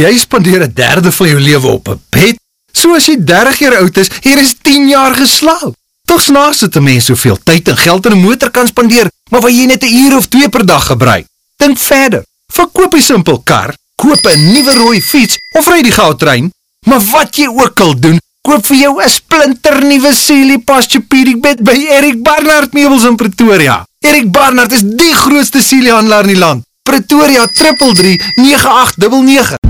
Jy spandeer 'n derde van jou lewe op 'n bed. So as jy 30 jaar oud is, hier is 10 jaar geslaap. Toch snaaks dat 'n mens soveel tyd en geld in 'n motor kan spandeer, maar waar jy net 'n uur of 2 per dag gebruik. Dink verder. Verkoop 'n simpel kar, koop 'n nuwe rooi fiets of ry die goudtrein, maar wat jy ook al doen, koop vir jou 'n splinter nuwe Sealy Posturepedic bed by Erik Barnard Meubels in Pretoria. Erik Barnard is die grootste Sealy handelaar in die land. Pretoria 333 9899.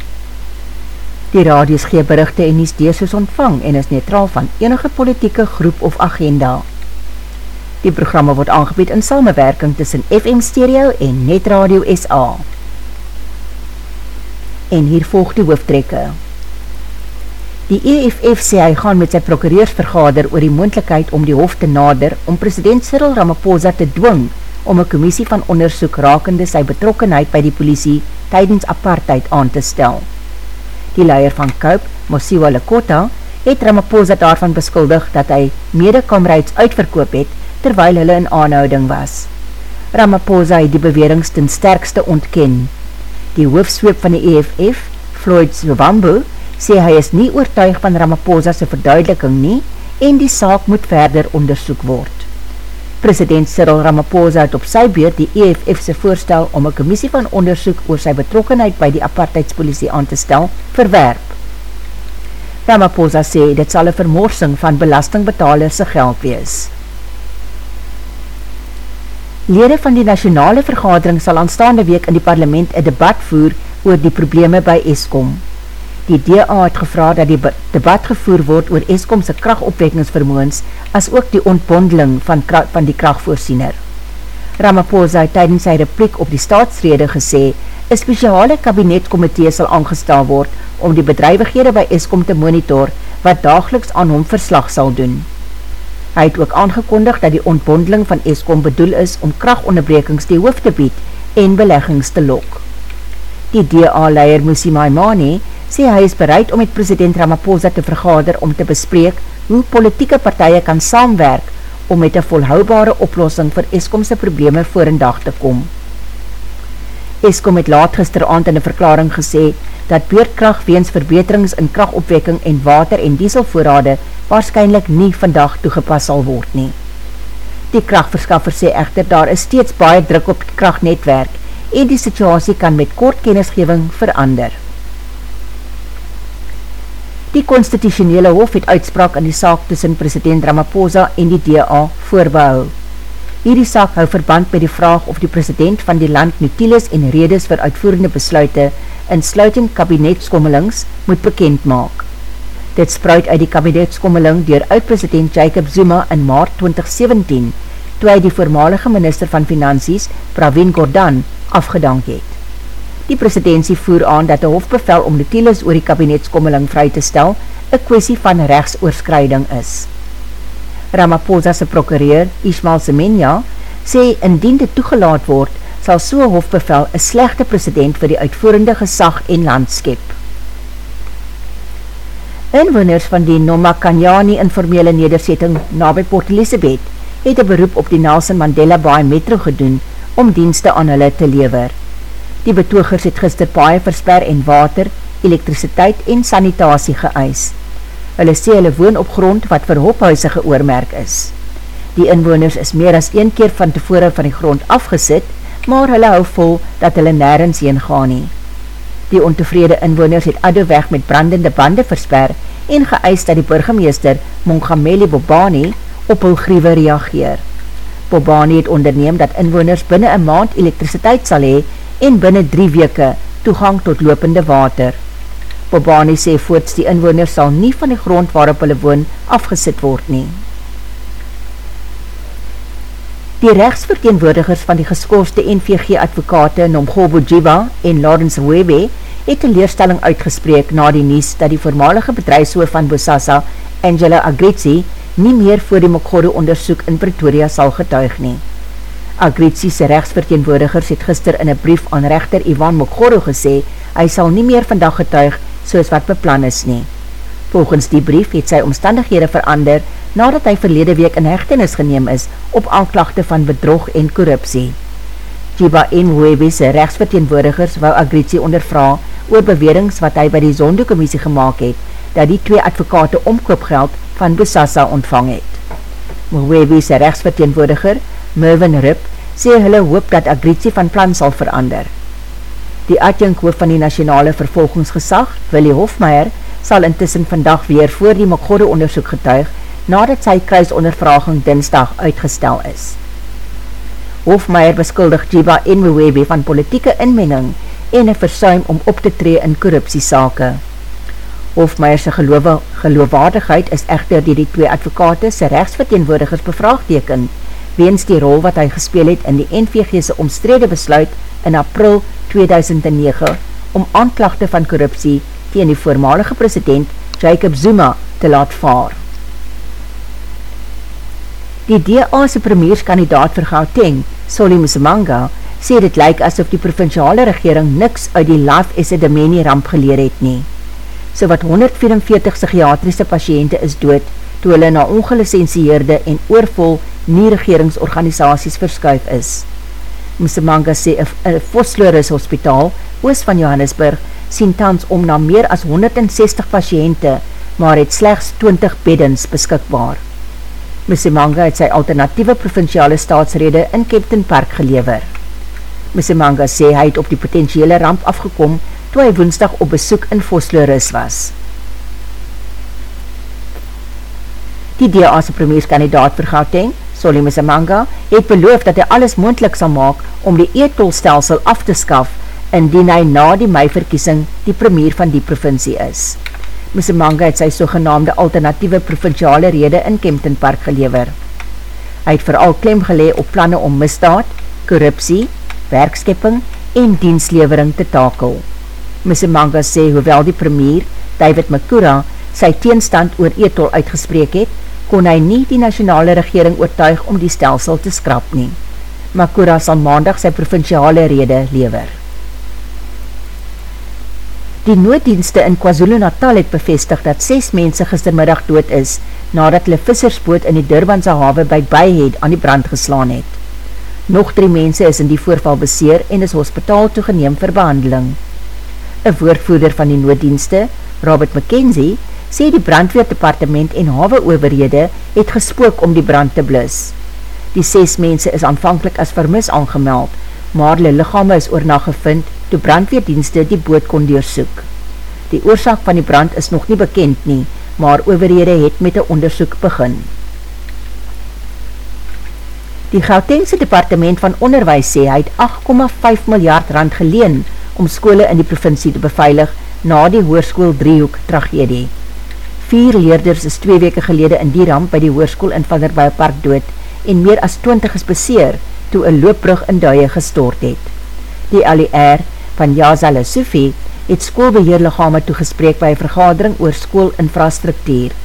Die radios gee berichte en nies deesus ontvang en is neutraal van enige politieke groep of agenda. Die programme word aangebied in samenwerking tussen FM Stereo en Net Radio SA. En hier volg die hoofdtrekke. Die EFF sê hy gaan met sy procureursvergader oor die moendlikheid om die hof te nader om president Cyril Ramaphosa te dwing om een commissie van onderzoek rakende sy betrokkenheid by die politie tydens apartheid aan te stel. Die leier van Kaup, Mosiwa Lekota, het Ramaphosa daarvan beskuldig dat hy medekamreids uitverkoop het terwyl hulle in aanhouding was. Ramaphosa het die bewerings ten sterkste ontken. Die hoofsweep van die EFF, Floyd Zwambo, sê hy is nie oortuig van Ramaphosa se verduideliking nie en die saak moet verder ondersoek word. President Cyril Ramaphosa het op sy beurt die EFF se voorstel om 'n kommissie van ondersoek oor sy betrokkenheid by die apartheidspolisie aan te stel, verwerp. Ramaphosa sê dit sal 'n vermorsing van belastingbetalers se geld wees. Lede van die nasionale vergadering sal aanstaande week in die parlement 'n debat voer oor die probleme by Eskom. Die DA het gevra dat die debat gevoer word oor Eskom se kragopwekkingsvermoëns as ook die ontbondeling van van die kragvoorsiener. Ramaphosa het tydens sy repliek op die staatsrede gesê 'n spesiale kabinetkomitee sal aangestel word om die bedrywighede by Eskom te monitor wat daagliks aan hom verslag sal doen. Hy het ook aangekondig dat die ontbondeling van Eskom bedoel is om kragonderbrekings die hoof te bied en beleggings te lok. Die DA-leier Musi Maimane sê hy is bereid om met president Ramaphosa te vergader om te bespreek hoe politieke partije kan saamwerk om met een volhoubare oplossing vir Eskomse probleme voor in dag te kom. Eskom het laat gisteravond in die verklaring gesê dat beurtkracht weens verbeterings in krachtopwekking en water en dieselvoorrade waarschijnlijk nie vandag toegepas sal word nie. Die krachtverskaffer sê echter daar is steeds baie druk op die krachtnetwerk en die situasie kan met kort kennisgeving verander. Die constitutionele hof het uitspraak in die saak tussen president Ramaphosa en die DA voorbehou. Hierdie saak hou verband met die vraag of die president van die land notules en redes vir uitvoerende besluite in sluiting kabinetskommelings moet bekend maak. Dit spruit uit die kabinetskommeling dier oud-president Jacob Zuma in maart 2017, toe hy die voormalige minister van Finansies, Praveen Gordhan, afgedank het. Die presidentie voer aan dat die hofbevel om notules oor die kabinetskommeling vry te stel, een kwestie van rechtsoorskruiding is. Ramaphosa se procureur, Ishmael Semenya, sê indien dit toegelaat word, sal so'n hofbevel een slechte president vir die uitvoerende gesag en landskep. Inwoners van die Nomakanyani informele nederzetting na by Port Elizabeth het een beroep op die Nelson Mandela Bay Metro gedoen om dienste aan hulle te lever. Die betogers het gister paie versper en water, elektrisiteit en sanitasie geëis. Hulle sê hulle woon op grond wat vir hophuise geoormerk is. Die inwoners is meer as een keer van tevore van die grond afgesit, maar hulle hou vol dat hulle nergens heen gaan nie. Die ontevrede inwoners het addo weg met brandende bande versper en geëist dat die burgemeester Mongameli Bobani op hul griewe reageer. Bobani het onderneem dat inwoners binnen een maand elektriciteit sal hee en binnen drie weke toegang tot lopende water. Bobani sê voorts die inwoners sal nie van die grond waarop hulle woon afgesit word nie. Die rechtsverteenwoordigers van die geskorste NVG-advokate Nomgobo Jiba en Lawrence Webe het een leerstelling uitgespreek na die nies dat die voormalige bedrijfshoof van Bosasa, Angela Agrizzi, nie meer voor die Mokgoro onderzoek in Pretoria sal getuig nie. Agrizi's rechtsverteenwoordigers het gister in een brief aan rechter Ivan Mokgoro gesê, hy sal nie meer vandag getuig soos wat beplan is nie. Volgens die brief het sy omstandighede verander nadat hy verlede week in hechtenis geneem is op aanklachte van bedrog en korruptie. Jiba en Webese rechtsverteenwoordigers wou Agrizi ondervra oor bewerings wat hy by die Zondo-commissie gemaakt het, dat die twee advokate omkoopgeld van Bosasa ontvang het. Mwebese rechtsverteenwoordiger, Mervyn Rupp, sê hulle hoop dat Agrizi van plan sal verander. Die adjunkhoof van die nationale vervolgingsgesag, Willie Hofmeier, sal intussen vandag weer voor die Makgorde onderzoek getuig, nadat sy kruisondervraging dinsdag uitgestel is. Hofmeier beskuldig Jiba en Mwebe van politieke inmenning en een versuim om op te tree in korruptiesake. Hofmeierse geloofwaardigheid is echter die die twee advokate sy rechtsverteenwoordigers bevraagteken, weens die rol wat hy gespeel het in die NVG'se omstrede besluit in april 2009 om aanklachte van korruptie tegen die voormalige president Jacob Zuma te laat vaar. Die DA'se premierskandidaat vir Gauteng, Soli Musemanga, sê dit lyk asof die provinciale regering niks uit die Life Esedemeni ramp geleer het nie. So wat 144 psychiatrische patiënte is dood, toe hulle na ongelicensieerde en oorvol nie regeringsorganisaties verskuif is. Msemanga sê een Vosloris hospitaal, oos van Johannesburg, sien tans om na meer as 160 patiënte, maar het slechts 20 beddens beskikbaar. Msemanga het sy alternatieve provinciale staatsrede in Captain Park gelever. Msemanga sê hy het op die potentiële ramp afgekom toe hy woensdag op besoek in Vosloris was. Die DA'se premierskandidaat vir Gauteng, Solly Msemanga, het beloof dat hy alles moendlik sal maak om die eetolstelsel af te skaf indien hy na die meiverkiesing die premier van die provincie is. Msemanga het sy sogenaamde alternatieve provinciale rede in Kempton Park gelever. Hy het vooral klem gelee op planne om misdaad, korruptie, werkskepping en dienslevering te takel. Msemanga sê hoewel die premier, David Makura, sy teenstand oor eetol uitgespreek het, kon hy nie die nationale regering oortuig om die stelsel te skrap nie. Makura sal maandag sy provinciale rede lever. Die nooddienste in KwaZulu-Natal het bevestig dat 6 mense gistermiddag dood is, nadat hulle vissersboot in die Durbanse hawe by Byhead aan die brand geslaan het. Nog 3 mense is in die voorval beseer en is hospitaal toegeneem vir behandeling. Een woordvoerder van die nooddienste, Robert McKenzie, sê die brandweerdepartement en hawe overhede het gespook om die brand te blis. Die ses mense is aanvankelijk as vermis aangemeld, maar die lichame is oorna gevind toe brandweerdienste die boot kon deursoek. Die oorzaak van die brand is nog nie bekend nie, maar overhede het met die onderzoek begin. Die Gautengse departement van onderwijs sê hy het 8,5 miljard rand geleen om skole in die provincie te beveilig na die hoerskoel driehoek tragedie. Vier leerders is twee weke gelede in die ramp by die hoerskoel in Vanderbouwpark dood en meer as 20 is beseer toe een loopbrug in duie gestort het. Die LER van Yazale Sufi het skoolbeheerlichame toegespreek by vergadering oor skoolinfrastruktuur.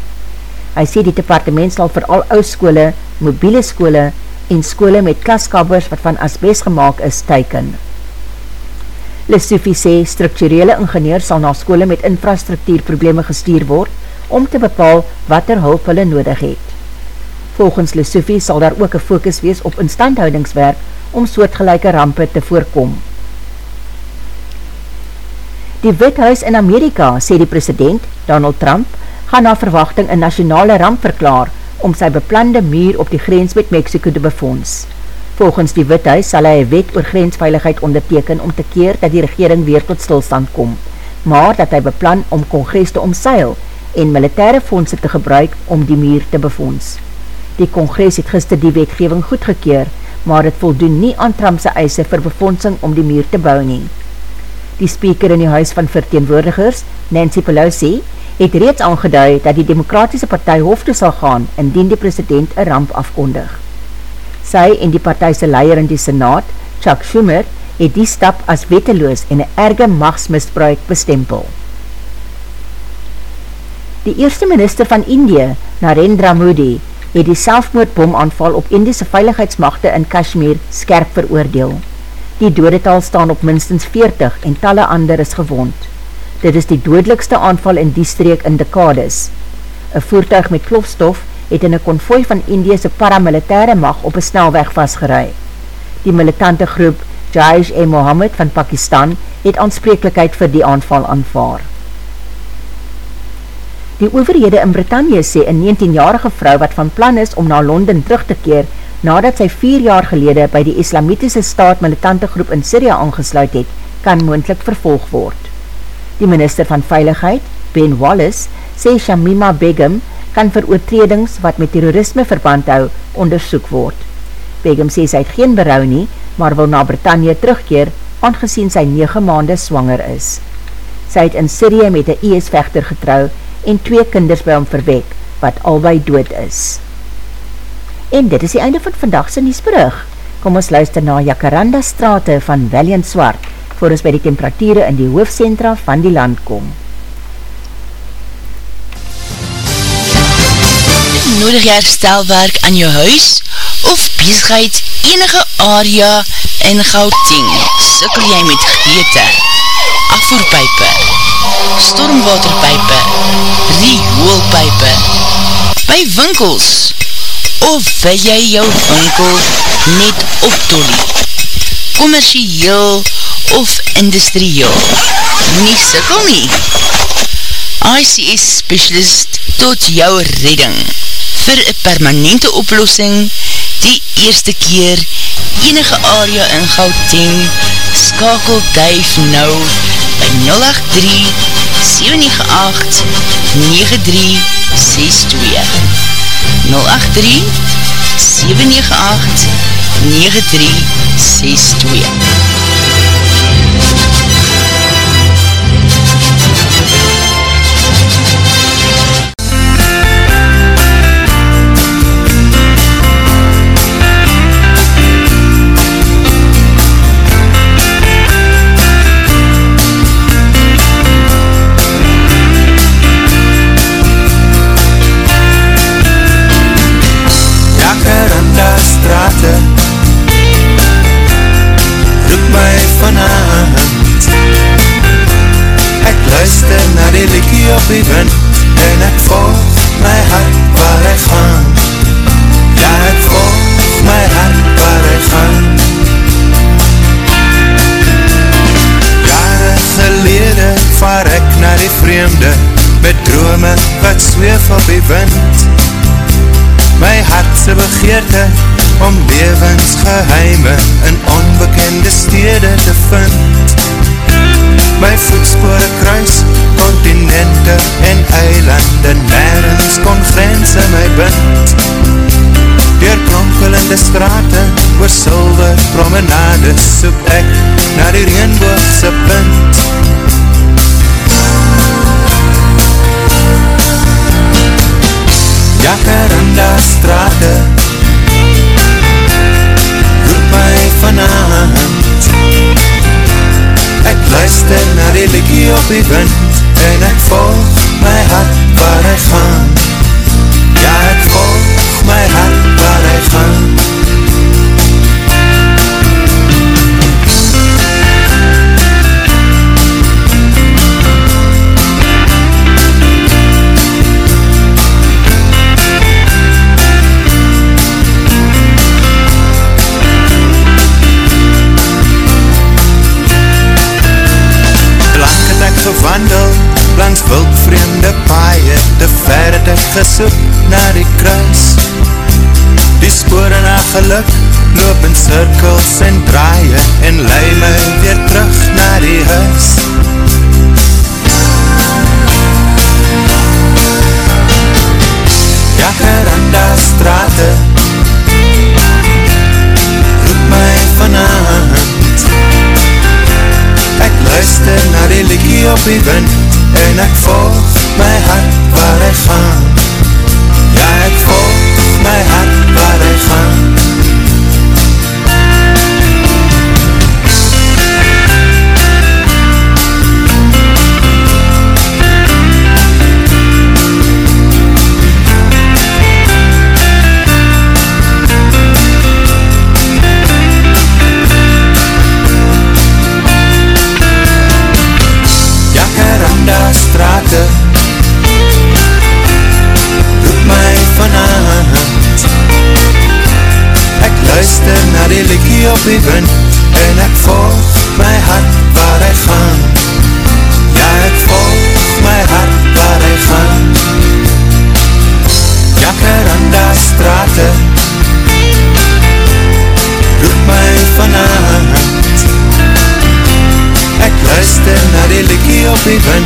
Hy sê die departement sal vir al ouskole, mobiele skole en skole met klaskabers wat van asbest gemaakt is teiken. Lessufi sê structurele ingenieur sal na skole met infrastruktuurprobleme gestuur word om te bepaal wat er hulp hulle nodig het. Volgens Lesofie sal daar ook een focus wees op instandhoudingswerk om soortgelijke rampe te voorkom. Die Withuis in Amerika, sê die president, Donald Trump, gaan na verwachting een nationale ramp verklaar om sy beplande muur op die grens met Mexico te befonds. Volgens die Withuis sal hy een wet oor grensveiligheid onderteken om te keer dat die regering weer tot stilstand kom, maar dat hy beplan om congres te omseil en militaire fondse te gebruik om die muur te befonds. Die congres het gister die wetgeving goedgekeer, maar het voldoen nie aan Trumpse eise vir befondsing om die muur te bou nie. Die speaker in die huis van verteenwoordigers, Nancy Pelosi, het reeds aangeduid dat die Demokratiese Partij hoofde sal gaan indien die president een ramp afkondig. Sy en die partijse leier in die Senaat, Chuck Schumer, het die stap as wetteloos en een erge machtsmisbruik bestempel. Die eerste minister van Indië, Narendra Modi, het die selfmoordbomaanval op Indiese veiligheidsmachte in Kashmir skerp veroordeel. Die dodetal staan op minstens 40 en talle ander is gewond. Dit is die doodlikste aanval in die streek in dekades. Een voertuig met plofstof het in een konvooi van Indiese paramilitaire mag op een snelweg vastgerei. Die militante groep Jaish-e-Mohammed van Pakistan het aansprekelijkheid vir die aanval aanvaar. Die overhede in Britannia sê een 19-jarige vrou wat van plan is om na Londen terug te keer nadat sy 4 jaar gelede by die islamitische staat militante groep in Syria aangesluit het, kan moendlik vervolg word. Die minister van Veiligheid, Ben Wallace, sê Shamima Begum kan vir oortredings wat met terrorisme verband hou onderzoek word. Begum sê sy het geen berou nie, maar wil na Britannia terugkeer, aangezien sy 9 maande swanger is. Sy het in Syrië met een IS-vechter getrouw en twee kinders by hom verwek, wat albei dood is. En dit is die einde van vandagse Niesbrug. Kom ons luister na Jacaranda Strate van Valiant Swart, voor ons by die temperatuur in die hoofdcentra van die land kom. Nodig jy herstelwerk aan jou huis of bezigheid enige area in Gauteng? Sikkel jy met geëte, afvoerpijpe, stormwaterpijpe, rioolpijpe, by winkels, of wil jy jou winkel net optolie, commercieel of industrieel, nie sikkel nie. ICS Specialist tot jou redding, vir een permanente oplossing, die eerste keer, enige area in Gauteng, skakel duif nou, by 083-798-9362. 083 798 9362 die wind en ek volg my hart waar hy gaan. Ja ek volg my hart waar hy gaan. Jare gelede vaar ek na die vreemde met drome wat zweef op die wind. My hartse begeerte om levensgeheime in onbekende stede te vind. My voetspore kruis kontinente en eilande nergens kon grense my bind. Door kronkelende straten oor silver promenade soek ek na die reenboogse punt Jacaranda straten luister na die likkie op die wind En ek volg my hart waar hy gaan die wind En ek volg my hart waar hy gaan die wind En ek volg my hart waar hy gaan Ja, ek volg my hart waar hy gaan Jacaranda strate Roep my vanavond Ek luister na die likkie op die wind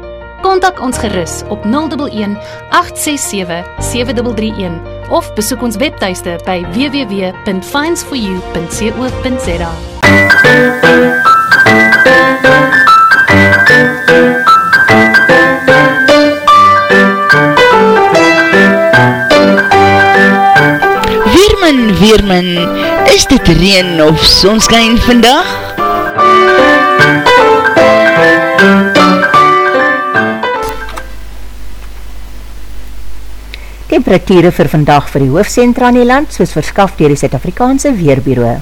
Kontak ons gerus op 011 867 7331 of besoek ons webtuiste by www.finds4u.co.za. Weerman, Weerman, is dit reen of sonskijn vandag? Temperatuur vir vandag vir die hoofdcentra in die land, soos verskaf dier die Zuid-Afrikaanse Weerbureau.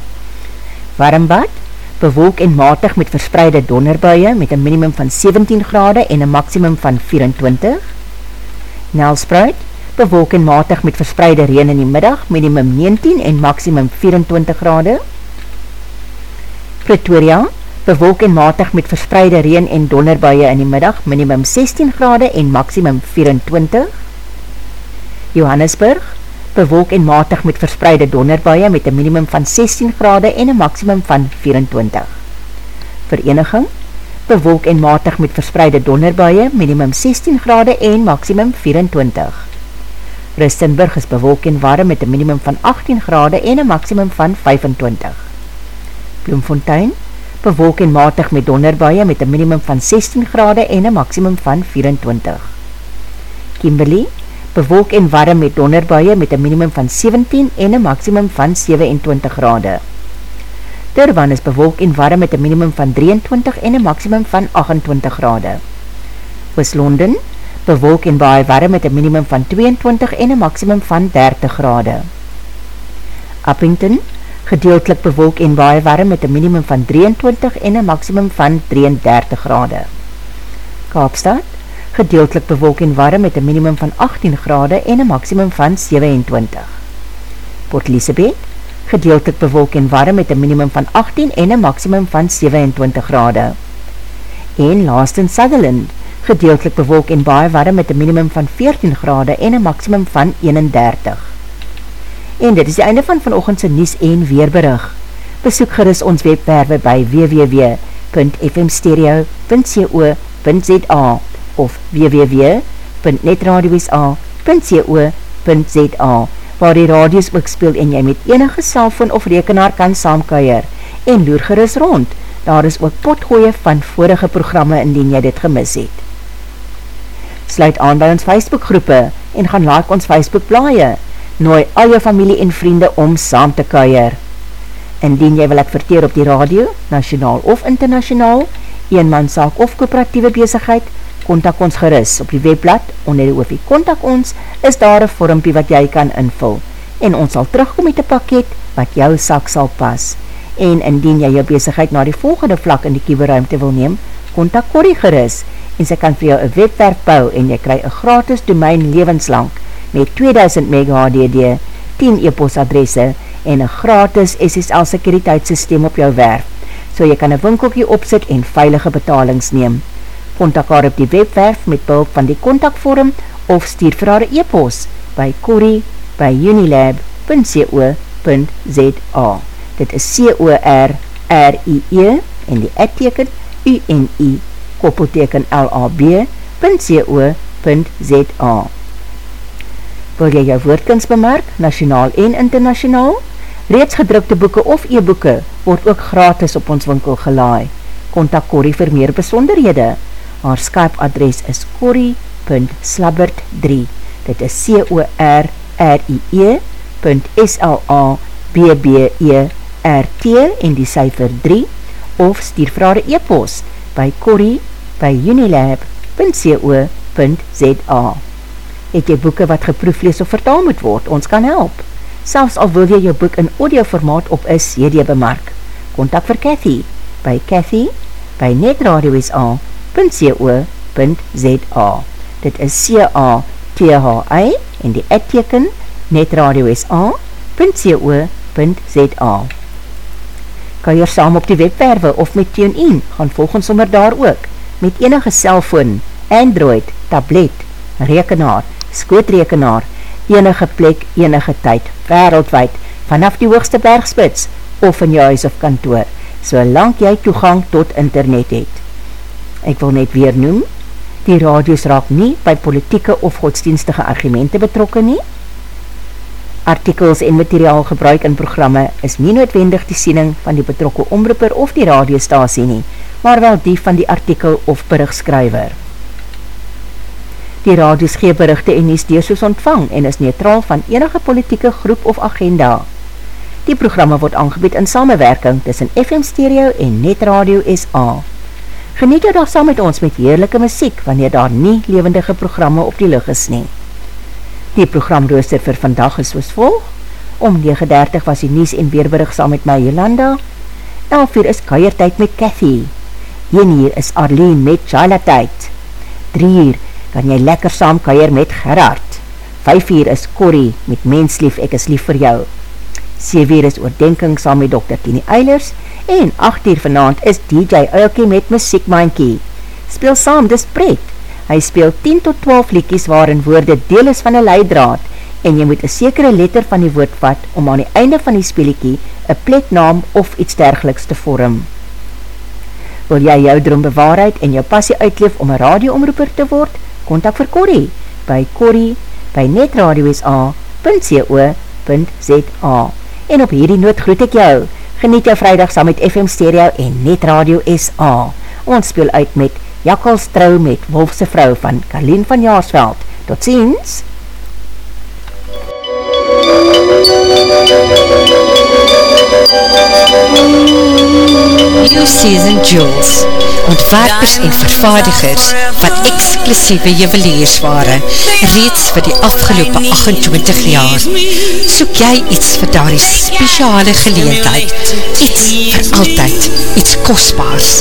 Warmbad, bewolk en matig met verspreide donderbuie met een minimum van 17 grade en een maximum van 24. Nelspreid, bewolk en matig met verspreide reen in die middag, minimum 19 en maximum 24 grade. Pretoria, bewolk en matig met verspreide reen en donderbuie in die middag, minimum 16 grade en maximum 24 grade. Johannesburg, bewolk en matig met verspreide donderbuie met een minimum van 16 grade en een maximum van 24. Vereniging, bewolk en matig met verspreide donderbuie, minimum 16 grade en maximum 24. Rustenburg is bewolk en warm met een minimum van 18 grade en een maximum van 25. Bloemfontein, bewolk en matig met donderbuie met een minimum van 16 grade en een maximum van 24. Kimberley, bewolk en warm met donderbuie met een minimum van 17 en een maximum van 27 grade. Durban is bewolk en warm met een minimum van 23 en een maximum van 28 grade. Oost-London, bewolk en baie warm met een minimum van 22 en een maximum van 30 grade. Uppington, gedeeltelik bewolk en baie warm met een minimum van 23 en een maximum van 33 grade. Kaapstad, gedeeltelik bewolk en warm met een minimum van 18 grade en een maximum van 27. Port Elizabeth, gedeeltelik bewolk en warm met een minimum van 18 en een maximum van 27 grade. En last in Sutherland, gedeeltelik bewolk en baie warm met een minimum van 14 grade en een maximum van 31. En dit is die einde van vanochtendse Nies en Weerberig. Besoek gerust ons webwerwe by www.fmstereo.co.za of www.netradiosa.co.za waar die radios ook speel en jy met enige cellfoon of rekenaar kan saamkuier en loer gerus rond. Daar is ook potgooie van vorige programme indien jy dit gemis het. Sluit aan by ons Facebook groepe en gaan like ons Facebook blaie. Nooi al jou familie en vriende om saam te kuier. Indien jy wil adverteer op die radio, nationaal of internationaal, eenmanszaak of kooperatieve bezigheid, kontak ons geris op die webblad onder die OV. Kontak ons, is daar een vormpie wat jy kan invul en ons sal terugkom met een pakket wat jou sak sal pas. En indien jy jou bezigheid na die volgende vlak in die kieberuimte wil neem, kontak Corrie geris en sy kan vir jou een webwerf bou en jy krij een gratis domein levenslang met 2000 mega HDD, 10 e-post adresse en een gratis SSL sekuriteitssysteem op jou werf, so jy kan een winkelkie opzit en veilige betalings neem. Contact haar op die webwerf met behulp van die contactvorm of stuur vir haar e-post by Corrie by unilab.co.za Dit is C-O-R-R-I-E en die adteken U-N-I koppelteken L-A-B.co.za Wil jy jou woordkens bemerk, nationaal en internationaal? Reeds gedrukte boeken of e-boeken word ook gratis op ons winkel gelaai. Contact Corrie vir meer besonderhede. Haar Skype adres is corrie.slabbert3 Dit is C-O-R-R-I-E.S-L-A-B-B-E-R-T en die cijfer 3 of stuur vir haar e-post by corrie by unilab.co.za Het jy boeken wat geproeflees of vertaal moet word? Ons kan help. Selfs al wil jy jou boek in audioformaat op een CD bemark. Contact vir Cathy by Cathy by netradiosa.co.za Dit is C-A-T-H-I en die adteken netradiosa.co.za Kan jy saam op die webwerwe of met TuneIn gaan volgens sommer daar ook met enige cellfoon, Android, tablet, rekenaar, skootrekenaar, enige plek, enige tyd, wereldwijd, vanaf die hoogste bergspits, of in jou huis of kantoor, solang jy toegang tot internet het. Ek wil net weer noem, die radios raak nie by politieke of godsdienstige argumente betrokken nie. Artikels en materiaal gebruik in programme is nie noodwendig die siening van die betrokke omroeper of die radiostasie nie, maar wel die van die artikel of berichtskrywer. Die radios gee berichte en nies deursoos ontvang en is neutraal van enige politieke groep of agenda. Die programme word aangebied in samenwerking tussen FM Stereo en Net Radio SA. Geniet jou dag saam met ons met heerlijke muziek wanneer daar nie levendige programme op die lucht is nie. Die programrooster vir vandag is soos volg. Om 9.30 was die Nies en Weerberig saam met my Jolanda. 11 uur is Kajertijd met Cathy. 1 uur is Arlene met Jala Tijd. 3 uur kan jy lekker saam keier met Gerard. 5 uur is Corrie met Menslief, ek is lief vir jou. 7 uur is oordenking saam met Dr. Tini Eilers en 8 uur vanavond is DJ Uilkie met Muziek Mankie. Speel saam, dis pret. Hy speel 10 tot 12 liekies waarin woorde deel is van een leidraad en jy moet een sekere letter van die woord vat om aan die einde van die speeliekie een pleknaam of iets dergeliks te vorm. Wil jy jou droom bewaarheid en jou passie uitleef om een radioomroeper te word? kontak vir Corrie by Corrie by netradiosa.co.za En op hierdie noot groet ek jou. Geniet jou vrijdag saam met FM Stereo en Net Radio SA. Ons speel uit met Jakkels Trouw met Wolfse Vrou van Karleen van Jaarsveld. Tot ziens! New Season Jewels ontwerpers en vervaardigers van exclusieve juweliersware reeds vir die afgelopen 28 jaar. Soek jy iets vir daar die speciale geleentheid, iets vir altyd, iets kostbaars.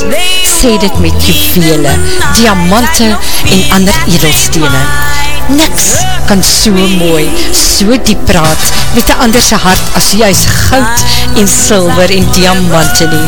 Sê dit met juwele, diamante en ander edelstene. Niks kan so mooi, so diep praat met een anderse hart as juist goud en silver en diamante nie.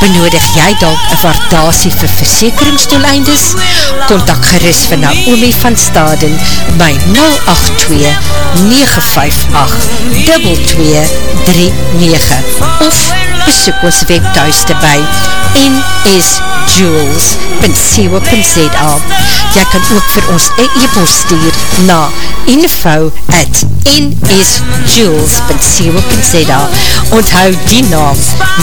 Benodig jy dalk een waardasie vir versekeringsdoeleindes? Contact geris vir Naomi van Staden by 082-958-2239 of besoek ons webthuis te by nsjules.co.za Jy kan ook vir ons e-post stuur na info at nsjules.co.za Onthou die naam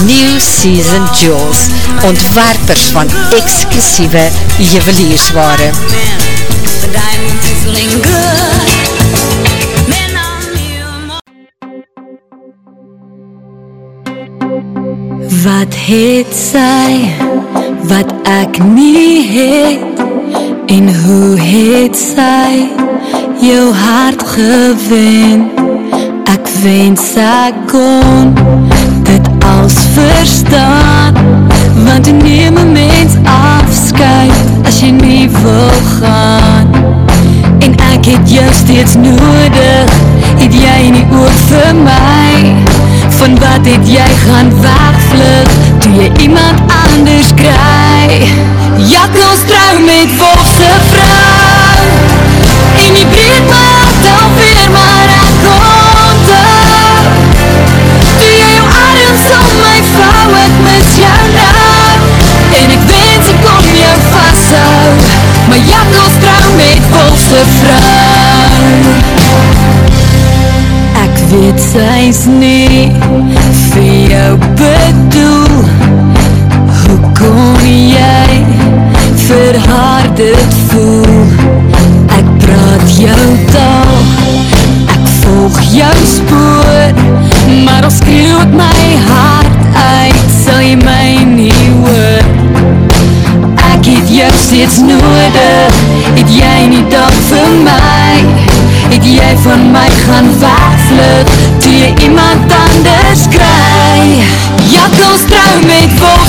New Season Jules ontwerpers van exclusieve juweliersware Wat het sy wat ek nie het en hoe het sy jou hart gewen ek wens ek kon. Dit als verstaan want neem een mens afskuit as jy nie wil gaan. En ek het jou steeds nodig. Het jy nie ook vir my van wat het jy gaan wegvlug toe jy iemand anders kry Jakkels trouw met volse vrou en jy breed my hart alweer maar ek kom toe jy jou arms om my vrouw ek mis jou nou en ek wens ek kom jou vasthou maar jakkels trouw met volse vrou weet sy's nie vir jou bedoel Hoe kom jy vir haar dit voel Ek praat jou taal Ek volg jou spoor Maar al skreeuw ek my hart uit Sal jy my nie hoor. Ek het jou steeds nodig Het jy nie dag vir my? Het jy van my gaan wegvlug, toe jy iemand anders kry. Jakkels trouw met vol